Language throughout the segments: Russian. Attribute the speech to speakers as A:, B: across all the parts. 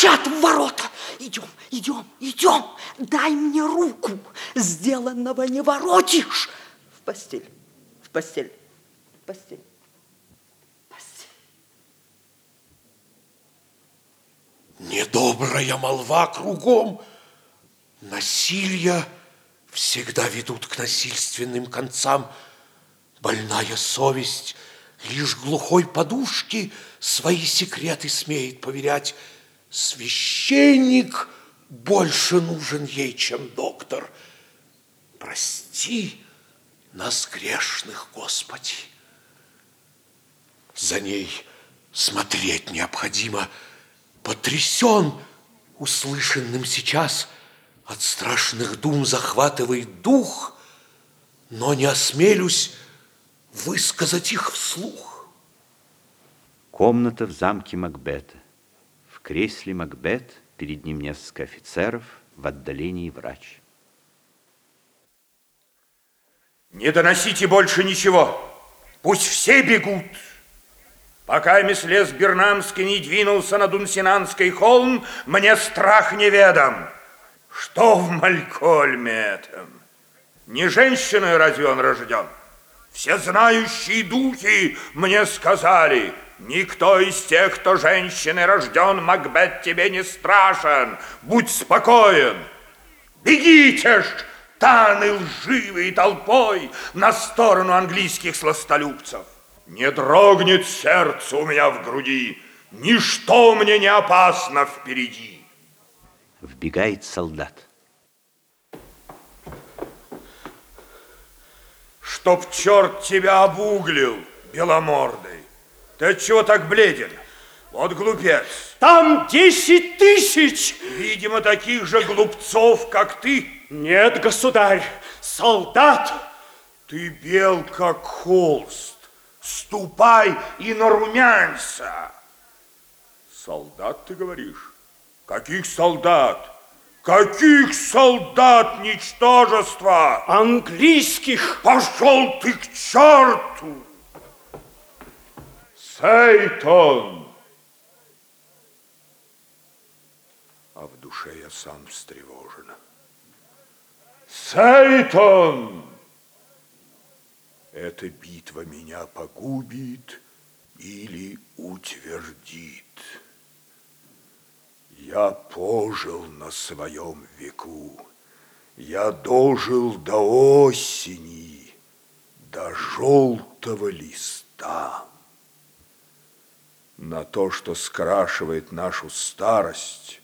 A: стучат в ворота. Идем, идем, идем. Дай мне руку. Сделанного не воротишь. В постель, в постель, в постель.
B: Недобрая молва кругом. Насилия всегда ведут к насильственным концам. Больная совесть лишь глухой подушки свои секреты смеет поверять. Священник больше нужен ей, чем доктор. Прости нас грешных, Господи. За ней смотреть необходимо – потрясен услышанным сейчас, от страшных дум захватывает дух, но не осмелюсь высказать их вслух.
C: Комната в замке Макбета. Кресле Макбет, перед ним несколько офицеров, в отдалении врач.
D: Не доносите больше ничего. Пусть все бегут. Пока лес Бернамский не двинулся на Дунсинанский холм, мне страх неведом. Что в Малькольме этом? Не женщиной разве он рожден? Все знающие духи мне сказали, никто из тех, кто женщины рожден, Макбет тебе не страшен, будь спокоен. Бегите ж, таны лживой толпой на сторону английских сластолюбцев. Не дрогнет сердце у меня в груди, Ничто мне не опасно впереди.
C: Вбегает солдат.
D: Чтоб черт тебя обуглил, беломордый. Ты отчего так бледен? Вот глупец.
E: Там десять тысяч!
D: Видимо, таких же глупцов, как ты.
E: Нет, государь, солдат.
D: Ты бел, как холст. Ступай и нарумянься. Солдат, ты говоришь? Каких солдат? Каких солдат, ничтожества?
E: Английских.
D: Пошел ты к черту! Сейтон! А в душе я сам встревожен. Сейтон! Эта битва меня погубит или утвердит. Я пожил на своем веку, я дожил до осени, до желтого листа. На то, что скрашивает нашу старость,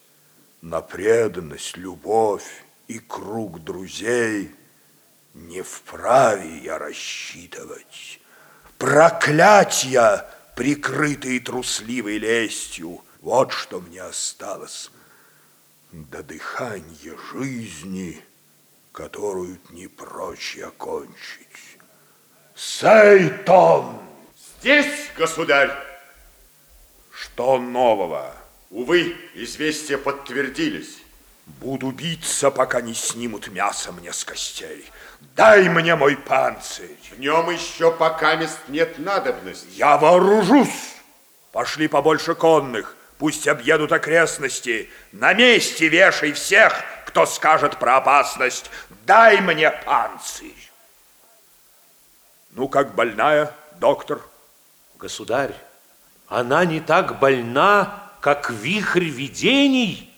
D: на преданность, любовь и круг друзей – не вправе я рассчитывать. Проклятья, прикрытые трусливой лестью, вот что мне осталось. До дыхания жизни, которую не прочь окончить. Сейтон!
F: Здесь, государь!
D: Что нового?
F: Увы, известия подтвердились.
D: Буду биться, пока не снимут мясо мне с костей. Дай мне мой панцирь.
F: В нем еще пока мест нет надобности.
D: Я вооружусь. Пошли побольше конных. Пусть объедут окрестности. На месте вешай всех, кто скажет про опасность. Дай мне панцирь. Ну, как больная, доктор?
B: Государь, она не так больна, как вихрь видений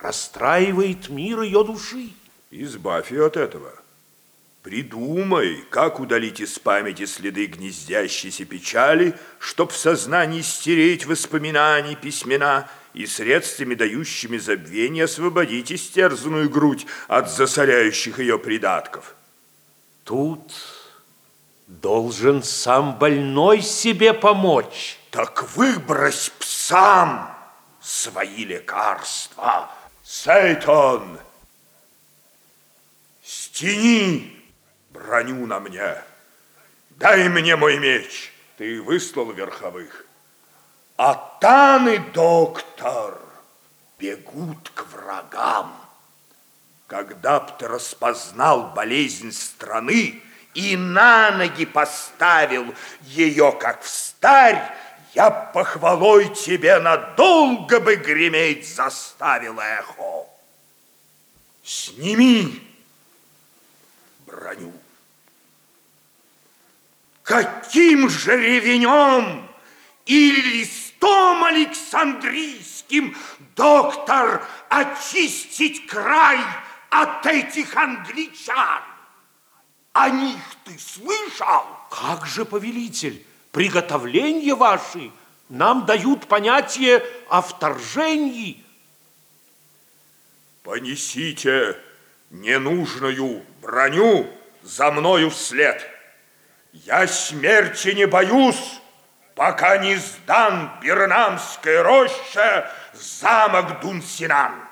B: расстраивает мир ее души.
D: Избавь ее от этого. Придумай, как удалить из памяти следы гнездящейся печали, чтоб в сознании стереть воспоминаний письмена и средствами, дающими забвение, освободить истерзанную грудь от засоряющих ее придатков.
B: Тут должен сам больной себе помочь.
D: Так выбрось псам свои лекарства. Сейтон, стяни броню на мне. Дай мне мой меч. Ты выслал верховых. А таны, доктор, бегут к врагам. Когда б ты распознал болезнь страны и на ноги поставил ее, как в старь, я похвалой тебе надолго бы греметь заставил эхо. Сними броню. Каким же ревенем и листом Александрийским доктор очистить край от этих англичан? О них ты слышал?
B: Как же, повелитель, приготовления ваши нам дают понятие о вторжении.
D: Понесите ненужную броню за мною вслед. Я смерти не боюсь, пока не сдан Бернамской роще замок Дунсинан.